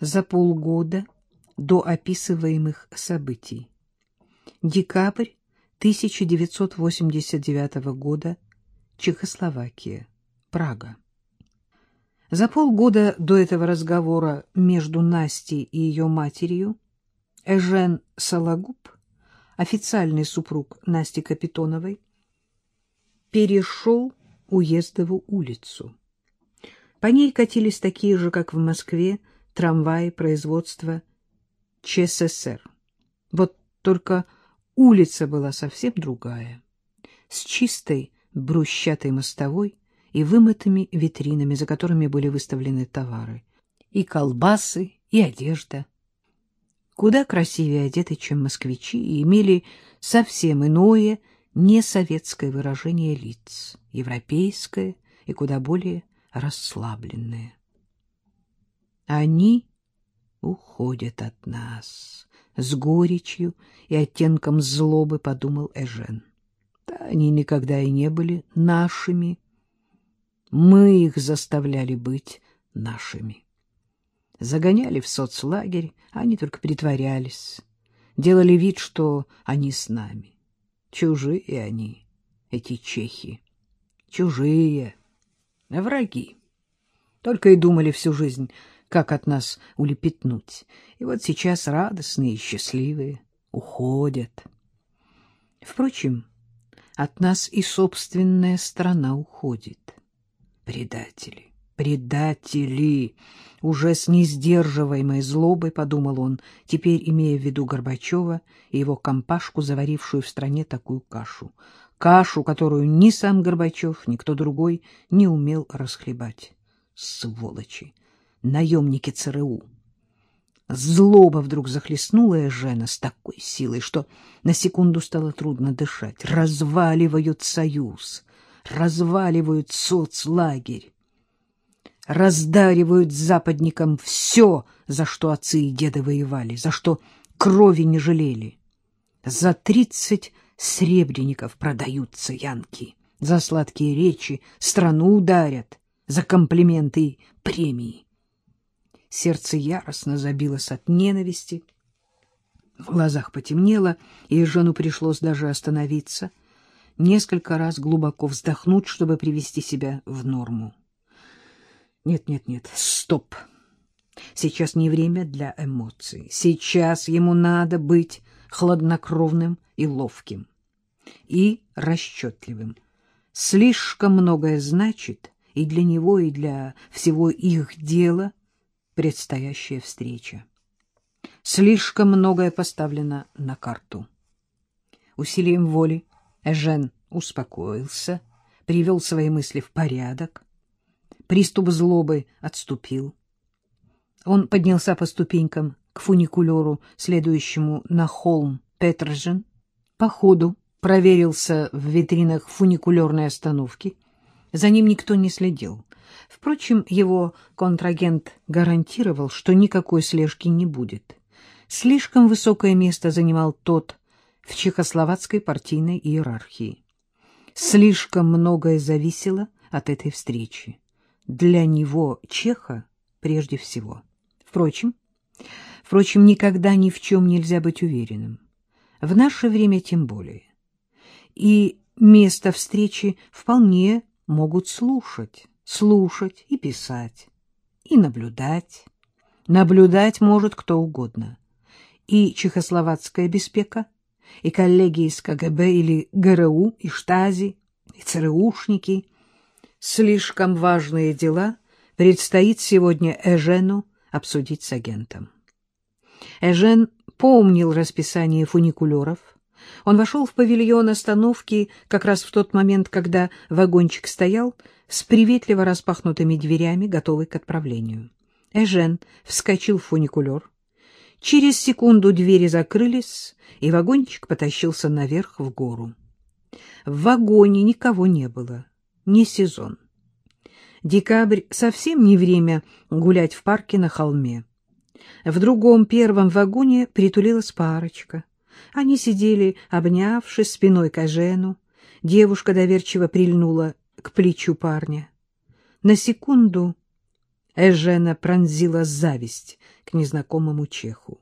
за полгода до описываемых событий. Декабрь 1989 года. Чехословакия. Прага. За полгода до этого разговора между Настей и ее матерью Эжен Сологуб, официальный супруг Насти Капитоновой, перешел Уездову улицу. По ней катились такие же, как в Москве, трамваи производства ЧССР. Вот только улица была совсем другая, с чистой брусчатой мостовой и вымытыми витринами, за которыми были выставлены товары, и колбасы, и одежда. Куда красивее одеты, чем москвичи, и имели совсем иное, не советское выражение лиц, европейское и куда более расслабленное. Они уходят от нас, с горечью и оттенком злобы подумал Эжен. Да они никогда и не были нашими. Мы их заставляли быть нашими. Загоняли в соцлагерь, они только притворялись, делали вид, что они с нами. Чужие они, эти чехи, чужие, враги. Только и думали всю жизнь, как от нас улепетнуть. И вот сейчас радостные и счастливые уходят. Впрочем, от нас и собственная страна уходит. Предатели, предатели! Уже с несдерживаемой злобой, подумал он, теперь имея в виду Горбачева и его компашку, заварившую в стране такую кашу. Кашу, которую ни сам Горбачев, ни кто другой не умел расхлебать. Сволочи! Наемники ЦРУ! Злоба вдруг захлестнула Эжена с такой силой, что на секунду стало трудно дышать. Разваливают союз, разваливают соцлагерь, раздаривают западникам все, за что отцы и деды воевали, за что крови не жалели. За тридцать сребреников продаются янки, за сладкие речи страну ударят, за комплименты и премии. Сердце яростно забилось от ненависти. В глазах потемнело, и жену пришлось даже остановиться, несколько раз глубоко вздохнуть, чтобы привести себя в норму. Нет, нет, нет, стоп. Сейчас не время для эмоций. Сейчас ему надо быть хладнокровным и ловким. И расчетливым. Слишком многое значит и для него, и для всего их дела — предстоящая встреча. Слишком многое поставлено на карту. Усилием воли Эжен успокоился, привел свои мысли в порядок. Приступ злобы отступил. Он поднялся по ступенькам к фуникулеру, следующему на холм Петржен. По ходу проверился в витринах фуникулерной остановки. За ним никто не следил. Впрочем, его контрагент гарантировал, что никакой слежки не будет. Слишком высокое место занимал тот в чехословацкой партийной иерархии. Слишком многое зависело от этой встречи. Для него, чеха, прежде всего. Впрочем, впрочем, никогда ни в чем нельзя быть уверенным. В наше время тем более. И место встречи вполне могут слушать слушать и писать, и наблюдать. Наблюдать может кто угодно. И чехословацкая беспека, и коллеги из КГБ или ГРУ, и Штази, и ЦРУшники. Слишком важные дела предстоит сегодня Эжену обсудить с агентом. Эжен помнил расписание фуникулеров. Он вошел в павильон остановки как раз в тот момент, когда вагончик стоял, с приветливо распахнутыми дверями, готовый к отправлению. Эжен вскочил в фуникулер. Через секунду двери закрылись, и вагончик потащился наверх в гору. В вагоне никого не было, не сезон. Декабрь совсем не время гулять в парке на холме. В другом первом вагоне притулилась парочка. Они сидели, обнявшись спиной к Эжену. Девушка доверчиво прильнула к плечу парня. На секунду Эжена пронзила зависть к незнакомому чеху.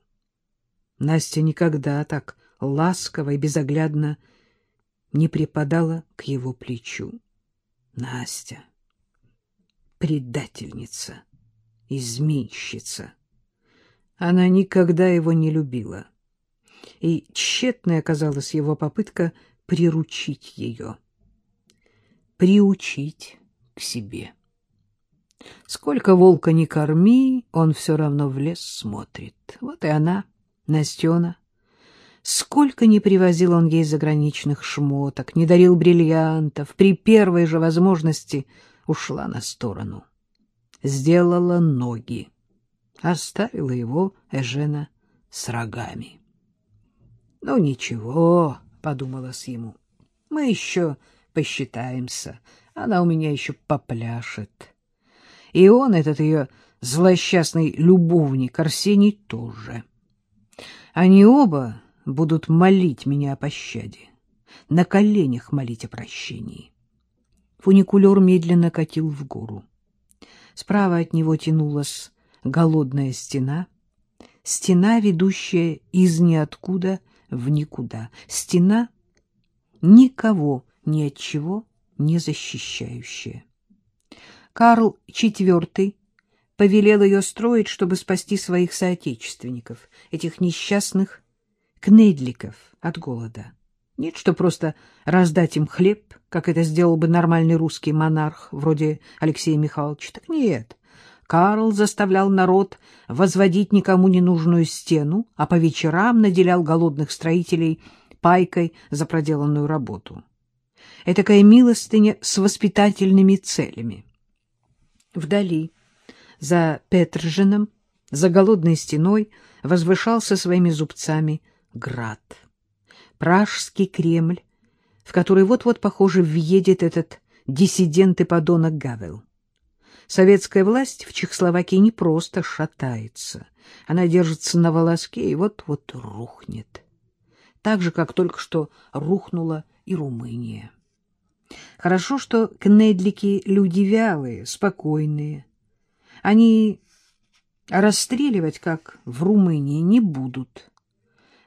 Настя никогда так ласково и безоглядно не припадала к его плечу. Настя, предательница, изменщица. Она никогда его не любила, и тщетной оказалась его попытка приручить ее, приучить к себе. Сколько волка не корми, он все равно в лес смотрит. Вот и она, Настена. Сколько не привозил он ей заграничных шмоток, не дарил бриллиантов, при первой же возможности ушла на сторону. Сделала ноги. Оставила его Эжена с рогами. — Ну, ничего, — подумалось ему, — мы еще посчитаемся, она у меня еще попляшет. И он, этот ее злосчастный любовник, Арсений, тоже. Они оба будут молить меня о пощаде, на коленях молить о прощении. Фуникулер медленно катил в гору. Справа от него тянулась голодная стена, стена, ведущая из ниоткуда в никуда, стена, никого ни от чего не защищающая. Карл IV повелел ее строить, чтобы спасти своих соотечественников, этих несчастных кнедликов от голода. Нет, что просто раздать им хлеб, как это сделал бы нормальный русский монарх, вроде Алексея Михайловича. Так нет. Карл заставлял народ возводить никому не нужную стену, а по вечерам наделял голодных строителей пайкой за проделанную работу. Этакая милостыня с воспитательными целями. Вдали, за Петржином, за голодной стеной, возвышался своими зубцами град. Пражский Кремль, в который вот-вот, похоже, въедет этот диссидент и подонок Гавел. Советская власть в Чехословакии не просто шатается, она держится на волоске и вот-вот рухнет. Так же, как только что рухнула и Румыния. Хорошо, что кнедлики — люди вялые, спокойные. Они расстреливать, как в Румынии, не будут.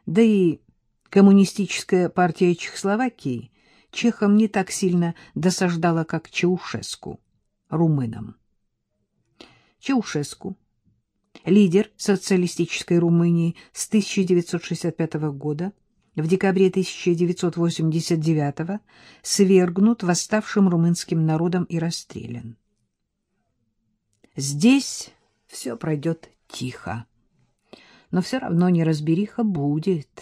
Да и коммунистическая партия Чехословакии чехам не так сильно досаждала, как Чаушеску, румынам. Чаушеску, лидер социалистической Румынии с 1965 года, в декабре 1989 свергнут восставшим румынским народом и расстрелян. Здесь все пройдет тихо, но все равно неразбериха будет.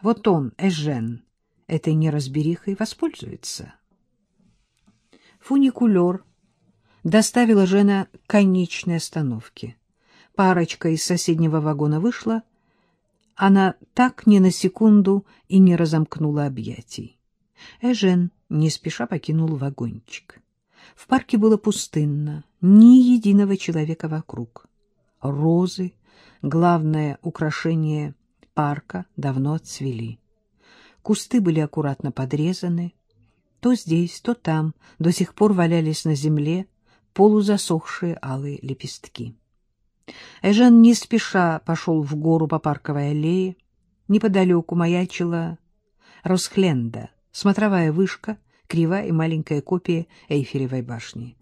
Вот он, Эжен, этой неразберихой воспользуется. Фуникулер доставила Жена к конечной остановке. Парочка из соседнего вагона вышла — она так ни на секунду и не разомкнула объятий. Эжен не спеша покинул вагончик. В парке было пустынно, ни единого человека вокруг. Розы, главное украшение парка, давно отцвели. Кусты были аккуратно подрезаны. То здесь, то там до сих пор валялись на земле полузасохшие алые лепестки. Эжен не спеша пошел в гору по парковой аллее. Неподалеку маячила Росхленда, смотровая вышка, кривая и маленькая копия Эйфелевой башни.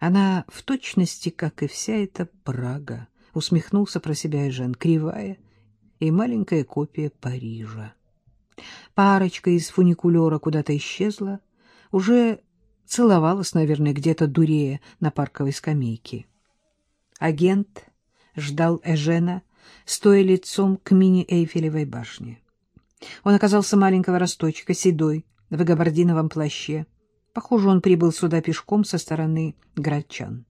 Она в точности, как и вся эта Прага, усмехнулся про себя Эжен, кривая и маленькая копия Парижа. Парочка из фуникулера куда-то исчезла, уже целовалась, наверное, где-то дурея на парковой скамейке. Агент ждал Эжена, стоя лицом к мини-Эйфелевой башне. Он оказался маленького росточка, седой, в габардиновом плаще. Похоже, он прибыл сюда пешком со стороны Грачан.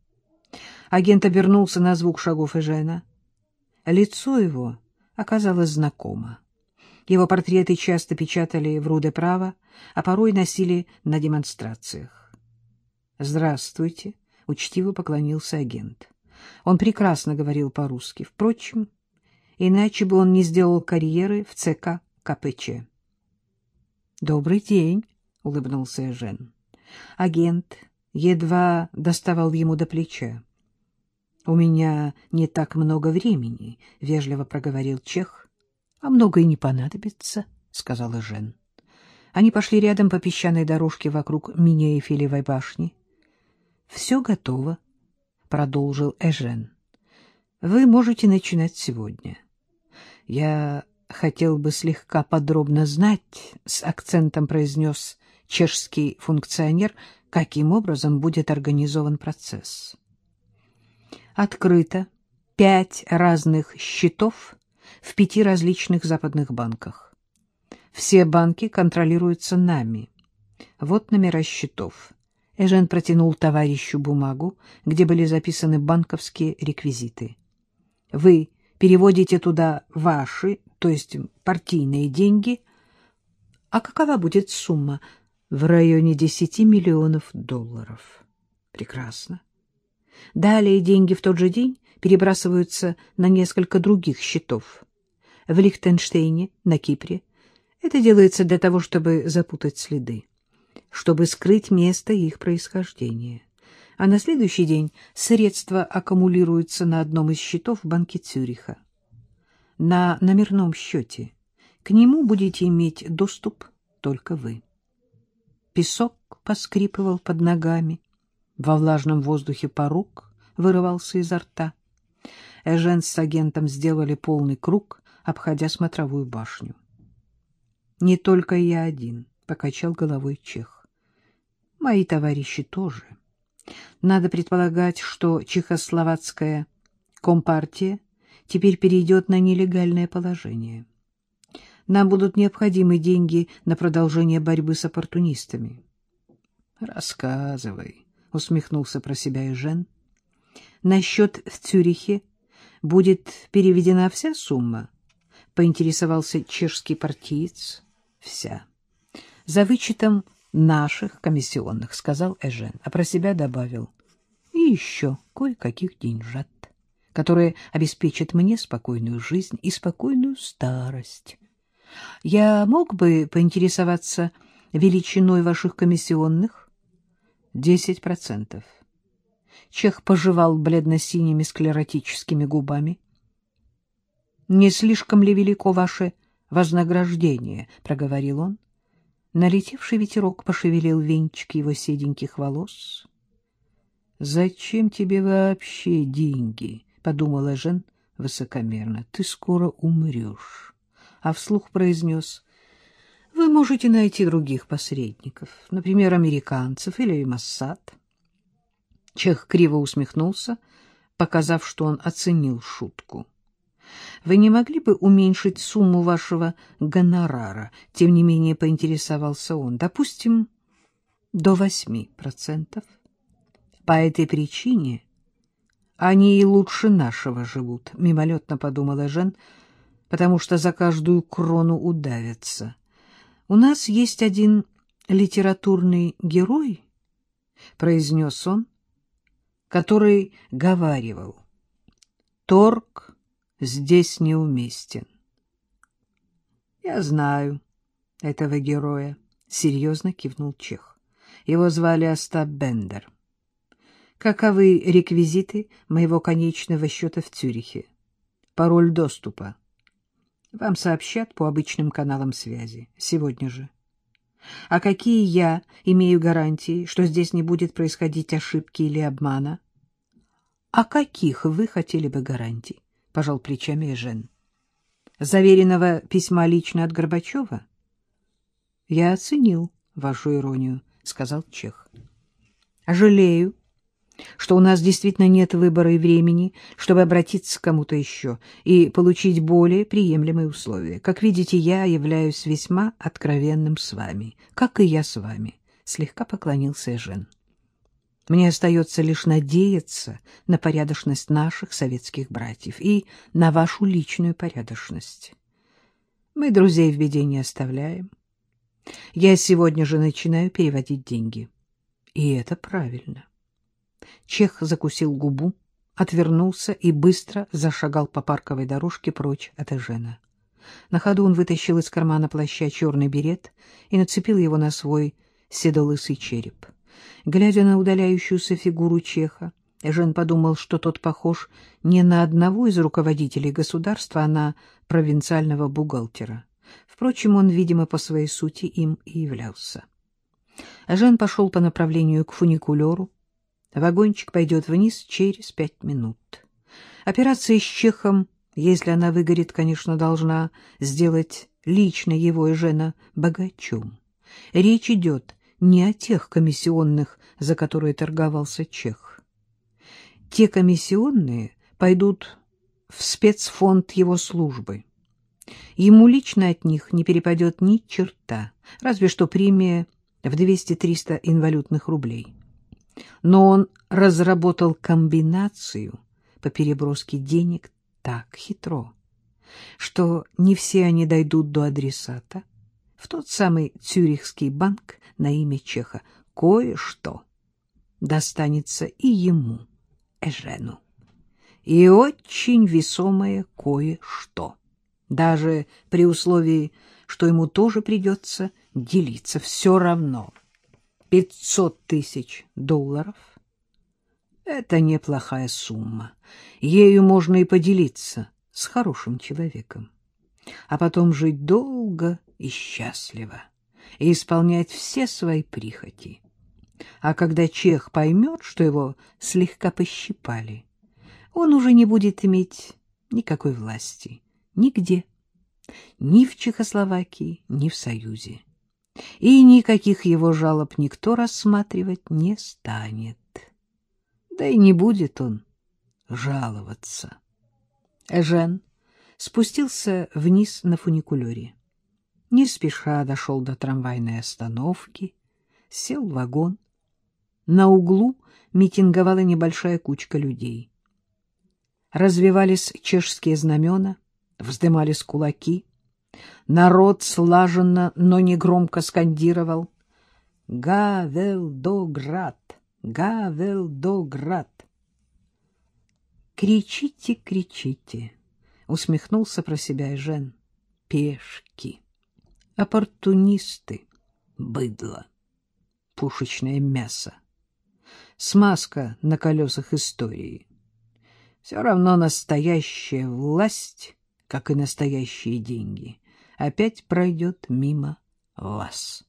Агент обернулся на звук шагов Эжена. Лицо его оказалось знакомо. Его портреты часто печатали в Руде Право, а порой носили на демонстрациях. «Здравствуйте», — учтиво поклонился агент. Он прекрасно говорил по-русски. Впрочем, иначе бы он не сделал карьеры в ЦК КПЧ. «Добрый день», — улыбнулся Жен. Агент едва доставал ему до плеча. У меня не так много времени, — вежливо проговорил Чех. — А много и не понадобится, — сказала Жен. Они пошли рядом по песчаной дорожке вокруг Минеефилевой башни. — Все готово, — продолжил Эжен. — Вы можете начинать сегодня. Я хотел бы слегка подробно знать, — с акцентом произнес чешский функционер, — каким образом будет организован процесс. — открыто пять разных счетов в пяти различных западных банках. Все банки контролируются нами. Вот номера счетов. Эжен протянул товарищу бумагу, где были записаны банковские реквизиты. Вы переводите туда ваши, то есть партийные деньги. А какова будет сумма? В районе 10 миллионов долларов. Прекрасно. Далее деньги в тот же день перебрасываются на несколько других счетов. В Лихтенштейне, на Кипре. Это делается для того, чтобы запутать следы, чтобы скрыть место их происхождения. А на следующий день средства аккумулируются на одном из счетов в банке Цюриха. На номерном счете. К нему будете иметь доступ только вы. Песок поскрипывал под ногами. Во влажном воздухе порог вырывался изо рта. Эжен с агентом сделали полный круг, обходя смотровую башню. — Не только я один, — покачал головой Чех. — Мои товарищи тоже. Надо предполагать, что чехословацкая компартия теперь перейдет на нелегальное положение. Нам будут необходимы деньги на продолжение борьбы с оппортунистами. — Рассказывай, — усмехнулся про себя и Жен. На счет в Цюрихе будет переведена вся сумма? — поинтересовался чешский партиец. — Вся. — За вычетом наших комиссионных, — сказал Эжен, а про себя добавил. — И еще кое-каких деньжат, которые обеспечат мне спокойную жизнь и спокойную старость. Я мог бы поинтересоваться величиной ваших комиссионных? Десять процентов. Чех пожевал бледно-синими склеротическими губами. — Не слишком ли велико ваше вознаграждение? — проговорил он. Налетевший ветерок пошевелил венчик его седеньких волос. — Зачем тебе вообще деньги? — подумала Жен высокомерно. — Ты скоро умрешь. А вслух произнес — вы можете найти других посредников, например, американцев или Моссад. Чех криво усмехнулся, показав, что он оценил шутку. Вы не могли бы уменьшить сумму вашего гонорара? Тем не менее, поинтересовался он. Допустим, до восьми процентов. По этой причине они и лучше нашего живут, мимолетно подумала Жен, потому что за каждую крону удавятся. У нас есть один литературный герой, — произнес он, — который говаривал. Торг здесь неуместен. Я знаю этого героя, — серьезно кивнул Чех. Его звали Остап Бендер. Каковы реквизиты моего конечного счета в Цюрихе? Пароль доступа. Вам сообщат по обычным каналам связи. Сегодня же. А какие я имею гарантии, что здесь не будет происходить ошибки или обмана? А каких вы хотели бы гарантий? Пожал плечами Жен. Заверенного письма лично от Горбачева? Я оценил вашу иронию, сказал Чех. Жалею, что у нас действительно нет выбора и времени, чтобы обратиться к кому-то еще и получить более приемлемые условия. Как видите, я являюсь весьма откровенным с вами, как и я с вами, — слегка поклонился Эжен. Мне остается лишь надеяться на порядочность наших советских братьев и на вашу личную порядочность. Мы друзей в беде не оставляем. Я сегодня же начинаю переводить деньги. И это правильно. Чех закусил губу, отвернулся и быстро зашагал по парковой дорожке прочь от Эжена. На ходу он вытащил из кармана плаща черный берет и нацепил его на свой седолысый череп. Глядя на удаляющуюся фигуру Чеха, Эжен подумал, что тот похож не на одного из руководителей государства, а на провинциального бухгалтера. Впрочем, он, видимо, по своей сути им и являлся. Эжен пошел по направлению к фуникулеру. Вагончик пойдет вниз через пять минут. Операция с Чехом, если она выгорит, конечно, должна сделать лично его Эжена богачом. Речь идет не о тех комиссионных, за которые торговался Чех. Те комиссионные пойдут в спецфонд его службы. Ему лично от них не перепадет ни черта, разве что премия в 200-300 инвалютных рублей. Но он разработал комбинацию по переброске денег так хитро, что не все они дойдут до адресата, в тот самый Цюрихский банк на имя Чеха. Кое-что достанется и ему, Эжену. И очень весомое кое-что. Даже при условии, что ему тоже придется делиться. Все равно. Пятьсот тысяч долларов — это неплохая сумма. Ею можно и поделиться с хорошим человеком. А потом жить долго и счастливо и исполнять все свои прихоти. А когда чех поймет, что его слегка пощипали, он уже не будет иметь никакой власти нигде, ни в Чехословакии, ни в Союзе. И никаких его жалоб никто рассматривать не станет. Да и не будет он жаловаться. Эжен спустился вниз на фуникулере. Не спеша дошел до трамвайной остановки, сел в вагон. На углу митинговала небольшая кучка людей. Развивались чешские знамена, вздымались кулаки. Народ слаженно, но не громко скандировал «Гавелдоград! Гавелдоград!» «Кричите, кричите!» — усмехнулся про себя Жен. «Пешки!» Оппортунисты, быдло, пушечное мясо, смазка на колесах истории. Все равно настоящая власть, как и настоящие деньги, опять пройдет мимо вас.